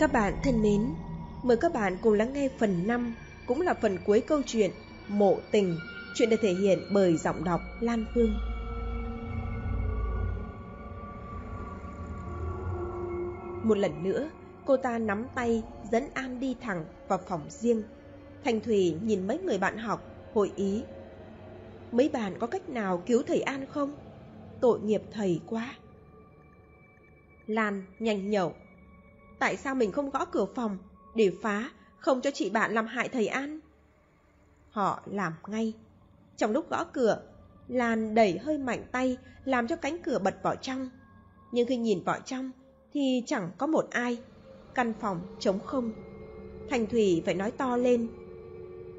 Các bạn thân mến, mời các bạn cùng lắng nghe phần 5, cũng là phần cuối câu chuyện Mộ Tình, chuyện được thể hiện bởi giọng đọc Lan Phương. Một lần nữa, cô ta nắm tay dẫn An đi thẳng vào phòng riêng. Thành Thủy nhìn mấy người bạn học, hội ý. Mấy bạn có cách nào cứu thầy An không? Tội nghiệp thầy quá. Lan nhanh nhậu. Tại sao mình không gõ cửa phòng để phá, không cho chị bạn làm hại thầy An? Họ làm ngay. Trong lúc gõ cửa, Lan đẩy hơi mạnh tay làm cho cánh cửa bật vào trong. Nhưng khi nhìn vào trong thì chẳng có một ai. Căn phòng trống không. Thành Thủy phải nói to lên.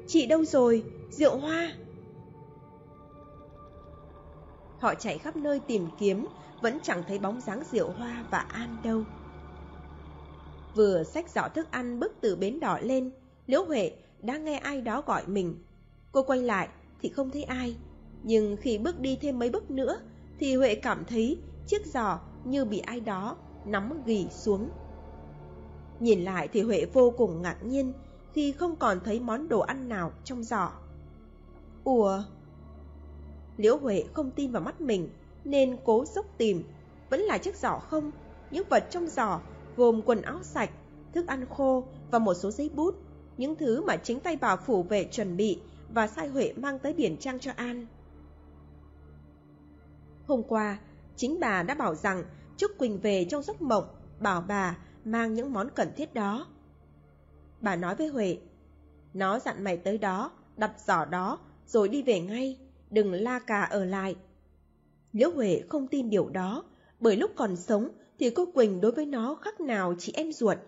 Chị đâu rồi? Rượu hoa! Họ chạy khắp nơi tìm kiếm, vẫn chẳng thấy bóng dáng Diệu Hoa và An đâu. Vừa xách giỏ thức ăn bước từ bến đỏ lên, Liễu Huệ đã nghe ai đó gọi mình. Cô quay lại thì không thấy ai, nhưng khi bước đi thêm mấy bước nữa thì Huệ cảm thấy chiếc giỏ như bị ai đó nắm ghì xuống. Nhìn lại thì Huệ vô cùng ngạc nhiên khi không còn thấy món đồ ăn nào trong giỏ. Ủa? Liễu Huệ không tin vào mắt mình nên cố dốc tìm, vẫn là chiếc giỏ không, những vật trong giỏ gồm quần áo sạch, thức ăn khô và một số giấy bút, những thứ mà chính tay bà phủ vệ chuẩn bị và sai Huệ mang tới điển trang cho An. Hôm qua, chính bà đã bảo rằng Trúc Quỳnh về trong giấc mộng, bảo bà mang những món cần thiết đó. Bà nói với Huệ, nó dặn mày tới đó, đặt giỏ đó, rồi đi về ngay, đừng la cà ở lại. Liễu Huệ không tin điều đó, bởi lúc còn sống thì cô Quỳnh đối với nó khác nào chị em ruột.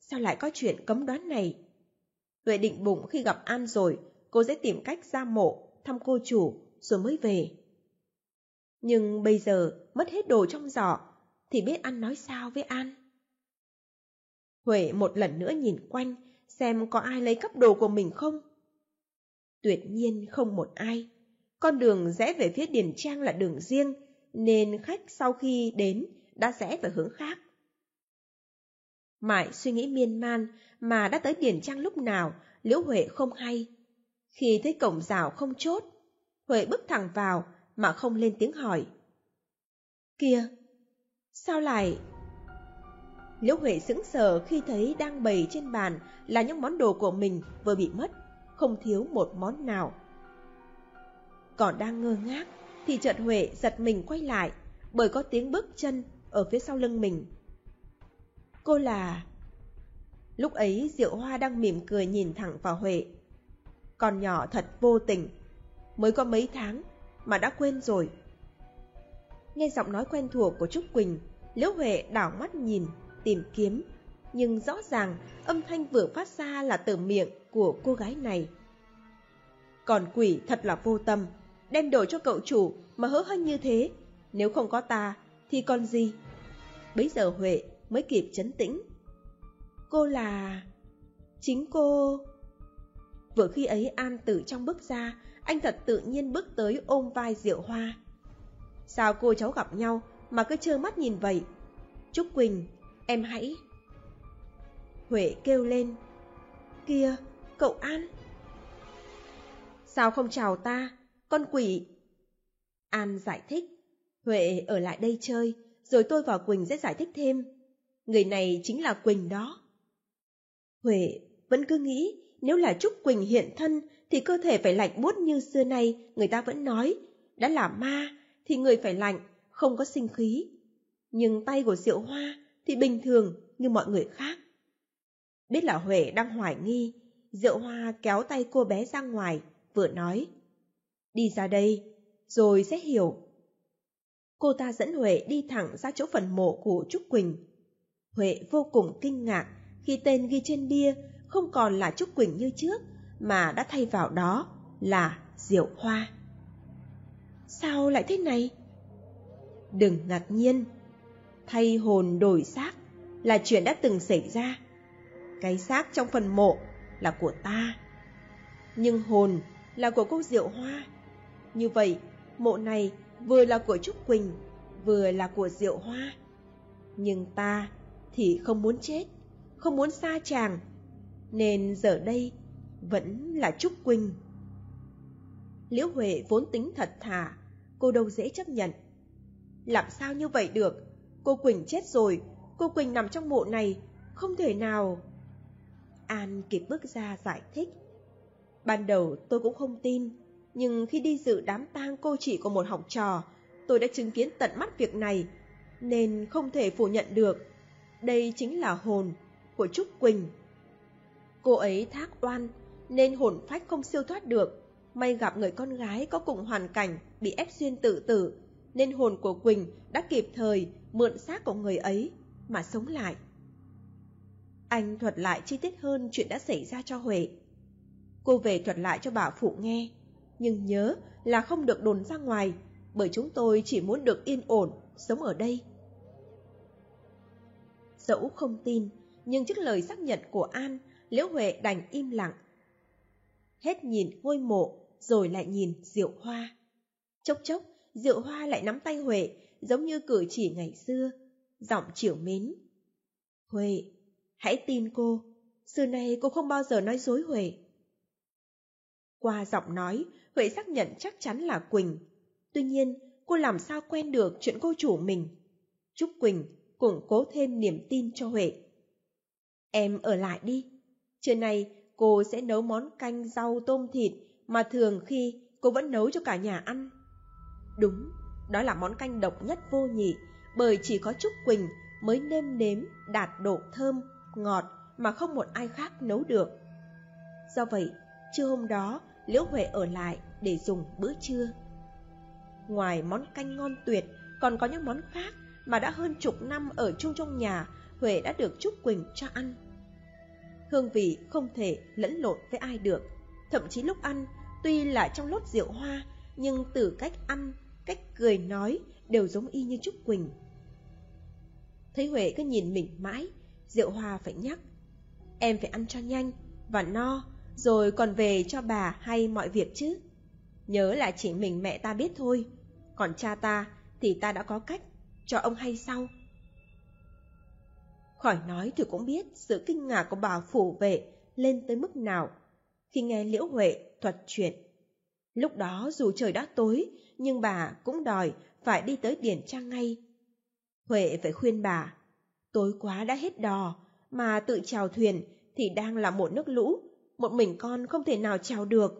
Sao lại có chuyện cấm đoán này? Huệ định bụng khi gặp An rồi, cô sẽ tìm cách ra mộ, thăm cô chủ, rồi mới về. Nhưng bây giờ mất hết đồ trong giỏ, thì biết An nói sao với An? Huệ một lần nữa nhìn quanh, xem có ai lấy cắp đồ của mình không? Tuyệt nhiên không một ai. Con đường rẽ về phía Điền Trang là đường riêng, nên khách sau khi đến đã rẽ về hướng khác. Mãi suy nghĩ miên man mà đã tới Điển Trang lúc nào, Liễu Huệ không hay. Khi thấy cổng rào không chốt, Huệ bước thẳng vào mà không lên tiếng hỏi. Kìa, sao lại... Liễu Huệ sững sờ khi thấy đang bày trên bàn là những món đồ của mình vừa bị mất, không thiếu một món nào. Còn đang ngơ ngác thì chợt Huệ giật mình quay lại bởi có tiếng bước chân ở phía sau lưng mình. Cô là... Lúc ấy Diệu Hoa đang mỉm cười nhìn thẳng vào Huệ. Con nhỏ thật vô tình, mới có mấy tháng mà đã quên rồi. Nghe giọng nói quen thuộc của Trúc Quỳnh, Liễu Huệ đảo mắt nhìn, tìm kiếm, nhưng rõ ràng âm thanh vừa phát ra là từ miệng của cô gái này. Còn quỷ thật là vô tâm, đem đồ cho cậu chủ mà hớ hênh như thế, nếu không có ta thì còn gì? Bấy giờ Huệ mới kịp chấn tĩnh. Cô là... Chính cô... Vừa khi ấy An từ trong bước ra, anh thật tự nhiên bước tới ôm vai Diệu Hoa. Sao cô cháu gặp nhau mà cứ trơ mắt nhìn vậy? Trúc Quỳnh, em hãy... Huệ kêu lên. Kia, cậu An. Sao không chào ta, con quỷ? An giải thích. Huệ ở lại đây chơi, rồi tôi và Quỳnh sẽ giải thích thêm. Người này chính là Quỳnh đó. Huệ vẫn cứ nghĩ nếu là Trúc Quỳnh hiện thân thì cơ thể phải lạnh buốt như xưa nay người ta vẫn nói. Đã là ma thì người phải lạnh, không có sinh khí. Nhưng tay của Diệu Hoa thì bình thường như mọi người khác. Biết là Huệ đang hoài nghi, Diệu Hoa kéo tay cô bé ra ngoài, vừa nói. Đi ra đây, rồi sẽ hiểu. Cô ta dẫn Huệ đi thẳng ra chỗ phần mộ của Trúc Quỳnh. Huệ vô cùng kinh ngạc khi tên ghi trên bia không còn là Trúc Quỳnh như trước, mà đã thay vào đó là Diệu Hoa. Sao lại thế này? Đừng ngạc nhiên, thay hồn đổi xác là chuyện đã từng xảy ra. Cái xác trong phần mộ là của ta, nhưng hồn là của cô Diệu Hoa. Như vậy, mộ này vừa là của Trúc Quỳnh, vừa là của Diệu Hoa. Nhưng ta thì không muốn chết, không muốn xa chàng, nên giờ đây vẫn là Trúc Quỳnh. Liễu Huệ vốn tính thật thà, cô đâu dễ chấp nhận. Làm sao như vậy được? Cô Quỳnh chết rồi, cô Quỳnh nằm trong mộ này, không thể nào... An kịp bước ra giải thích. Ban đầu tôi cũng không tin, nhưng khi đi dự đám tang cô chỉ của một học trò, tôi đã chứng kiến tận mắt việc này, nên không thể phủ nhận được. Đây chính là hồn của Trúc Quỳnh. Cô ấy thác oan, nên hồn phách không siêu thoát được. May gặp người con gái có cùng hoàn cảnh bị ép duyên tự tử, nên hồn của Quỳnh đã kịp thời mượn xác của người ấy mà sống lại. Anh thuật lại chi tiết hơn chuyện đã xảy ra cho Huệ. Cô về thuật lại cho bà phụ nghe, nhưng nhớ là không được đồn ra ngoài, bởi chúng tôi chỉ muốn được yên ổn, sống ở đây. Dẫu không tin, nhưng trước lời xác nhận của An, Liễu Huệ đành im lặng. Hết nhìn ngôi mộ, rồi lại nhìn Diệu Hoa. Chốc chốc, Diệu Hoa lại nắm tay Huệ, giống như cử chỉ ngày xưa, giọng chiều mến. Huệ, hãy tin cô, xưa nay cô không bao giờ nói dối Huệ. Qua giọng nói, Huệ xác nhận chắc chắn là Quỳnh. Tuy nhiên, cô làm sao quen được chuyện cô chủ mình. Chúc Quỳnh củng cố thêm niềm tin cho Huệ. Em ở lại đi. Trưa nay cô sẽ nấu món canh rau tôm thịt mà thường khi cô vẫn nấu cho cả nhà ăn. Đúng, đó là món canh độc nhất vô nhị, bởi chỉ có Trúc Quỳnh mới nêm nếm đạt độ thơm, ngọt mà không một ai khác nấu được. Do vậy, trưa hôm đó, Liễu Huệ ở lại để dùng bữa trưa. Ngoài món canh ngon tuyệt, còn có những món khác mà đã hơn chục năm ở chung trong nhà, Huệ đã được Trúc Quỳnh cho ăn. Hương vị không thể lẫn lộn với ai được, thậm chí lúc ăn, tuy là trong lốt rượu hoa, nhưng từ cách ăn, cách cười nói đều giống y như Trúc Quỳnh. Thấy Huệ cứ nhìn mình mãi, Diệu Hoa phải nhắc. Em phải ăn cho nhanh và no, rồi còn về cho bà hay mọi việc chứ. Nhớ là chỉ mình mẹ ta biết thôi, còn cha ta thì ta đã có cách cho ông hay sau. Khỏi nói thì cũng biết sự kinh ngạc của bà phủ vệ lên tới mức nào khi nghe Liễu Huệ thuật chuyện. Lúc đó dù trời đã tối, nhưng bà cũng đòi phải đi tới Điển Trang ngay. Huệ phải khuyên bà, tối quá đã hết đò, mà tự chào thuyền thì đang là một nước lũ, một mình con không thể nào trèo được.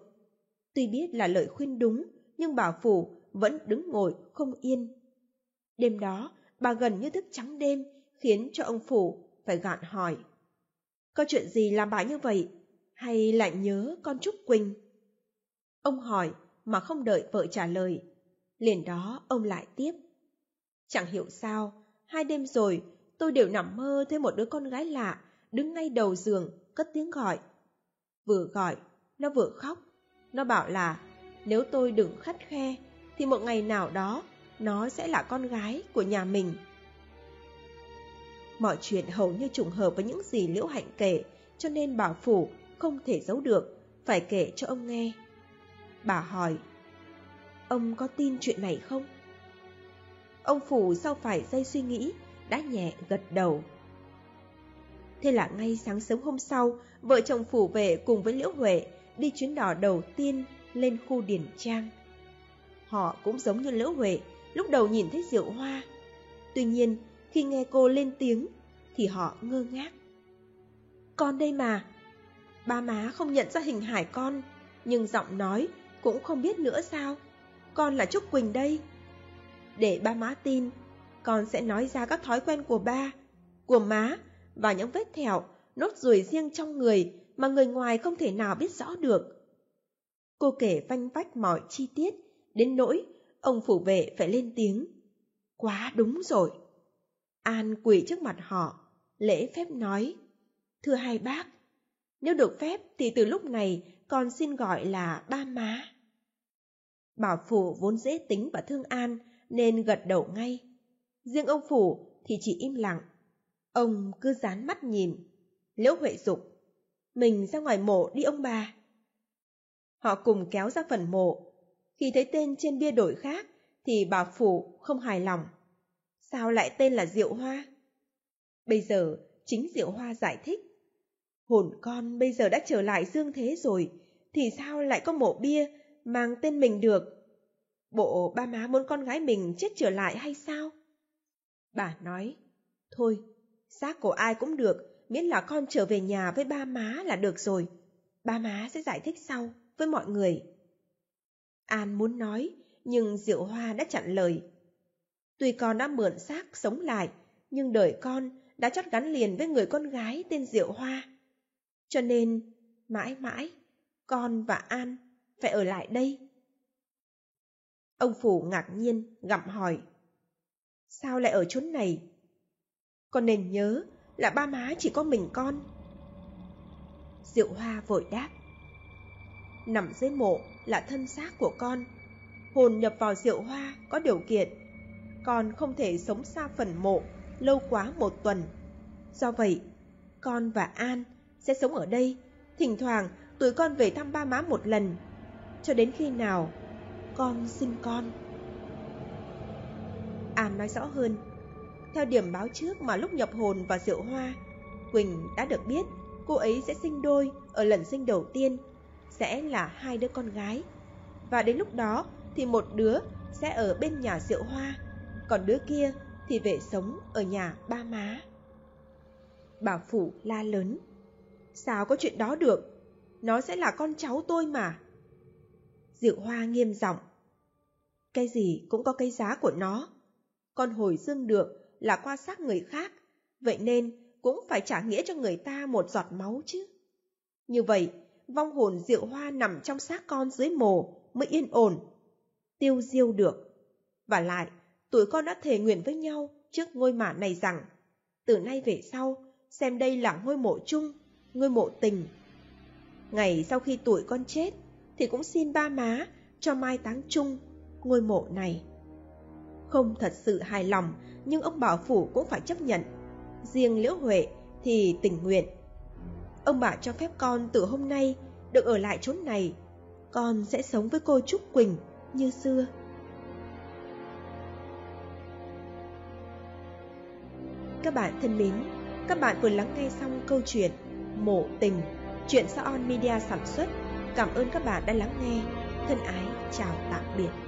Tuy biết là lời khuyên đúng, nhưng bà Phủ vẫn đứng ngồi không yên. Đêm đó, bà gần như thức trắng đêm, khiến cho ông Phủ phải gạn hỏi. Có chuyện gì làm bà như vậy? Hay lại nhớ con Trúc Quỳnh? Ông hỏi mà không đợi vợ trả lời. Liền đó ông lại tiếp. Chẳng hiểu sao, hai đêm rồi tôi đều nằm mơ thấy một đứa con gái lạ đứng ngay đầu giường cất tiếng gọi. Vừa gọi, nó vừa khóc. Nó bảo là nếu tôi đừng khắt khe thì một ngày nào đó nó sẽ là con gái của nhà mình. Mọi chuyện hầu như trùng hợp với những gì Liễu Hạnh kể, cho nên bà Phủ không thể giấu được, phải kể cho ông nghe. Bà hỏi, ông có tin chuyện này không? Ông Phủ sau phải dây suy nghĩ, đã nhẹ gật đầu. Thế là ngay sáng sớm hôm sau, vợ chồng Phủ vệ cùng với Liễu Huệ đi chuyến đò đầu tiên lên khu Điển Trang. Họ cũng giống như Liễu Huệ, lúc đầu nhìn thấy rượu hoa. Tuy nhiên, khi nghe cô lên tiếng, thì họ ngơ ngác. Con đây mà. Ba má không nhận ra hình hải con, nhưng giọng nói cũng không biết nữa sao. Con là Trúc Quỳnh đây. Để ba má tin, con sẽ nói ra các thói quen của ba, của má và những vết thẹo, nốt ruồi riêng trong người mà người ngoài không thể nào biết rõ được. Cô kể vanh vách mọi chi tiết, đến nỗi ông phủ vệ phải lên tiếng. Quá đúng rồi. An quỳ trước mặt họ, lễ phép nói. Thưa hai bác, nếu được phép thì từ lúc này con xin gọi là ba má. Bảo Phủ vốn dễ tính và thương An nên gật đầu ngay. Riêng ông Phủ thì chỉ im lặng. Ông cứ dán mắt nhìn. Liễu Huệ dục Mình ra ngoài mộ đi ông bà. Họ cùng kéo ra phần mộ. Khi thấy tên trên bia đổi khác thì bà Phủ không hài lòng. Sao lại tên là Diệu Hoa? Bây giờ chính Diệu Hoa giải thích. Hồn con bây giờ đã trở lại dương thế rồi, thì sao lại có mộ bia mang tên mình được? Bộ ba má muốn con gái mình chết trở lại hay sao? Bà nói, thôi, xác của ai cũng được, miễn là con trở về nhà với ba má là được rồi. Ba má sẽ giải thích sau với mọi người. An muốn nói, nhưng Diệu Hoa đã chặn lời. Tuy con đã mượn xác sống lại, nhưng đời con đã chót gắn liền với người con gái tên Diệu Hoa. Cho nên, mãi mãi, con và An phải ở lại đây. Ông Phủ ngạc nhiên, gặm hỏi. Sao lại ở chốn này? Con nên nhớ là ba má chỉ có mình con. Diệu Hoa vội đáp. Nằm dưới mộ là thân xác của con. Hồn nhập vào Diệu Hoa có điều kiện. Con không thể sống xa phần mộ lâu quá một tuần. Do vậy, con và An sẽ sống ở đây. Thỉnh thoảng tụi con về thăm ba má một lần. Cho đến khi nào con xin con. An nói rõ hơn. Theo điểm báo trước mà lúc nhập hồn vào rượu hoa, Quỳnh đã được biết cô ấy sẽ sinh đôi ở lần sinh đầu tiên, sẽ là hai đứa con gái. Và đến lúc đó thì một đứa sẽ ở bên nhà rượu hoa, còn đứa kia thì về sống ở nhà ba má. Bà Phủ la lớn. Sao có chuyện đó được? Nó sẽ là con cháu tôi mà. Diệu Hoa nghiêm giọng. Cái gì cũng có cái giá của nó. Con hồi dương được là qua xác người khác, vậy nên cũng phải trả nghĩa cho người ta một giọt máu chứ. Như vậy, vong hồn Diệu Hoa nằm trong xác con dưới mồ mới yên ổn, tiêu diêu được. Và lại, tụi con đã thề nguyện với nhau trước ngôi mả này rằng, từ nay về sau, xem đây là ngôi mộ chung, ngôi mộ tình. Ngày sau khi tuổi con chết, thì cũng xin ba má cho mai táng chung ngôi mộ này. Không thật sự hài lòng, nhưng ông bảo phủ cũng phải chấp nhận. Riêng Liễu Huệ thì tình nguyện. Ông bà cho phép con từ hôm nay được ở lại chốn này. Con sẽ sống với cô Trúc Quỳnh như xưa. Các bạn thân mến, các bạn vừa lắng nghe xong câu chuyện Mộ tình, chuyện do On Media sản xuất Cảm ơn các bạn đã lắng nghe. Thân ái chào tạm biệt.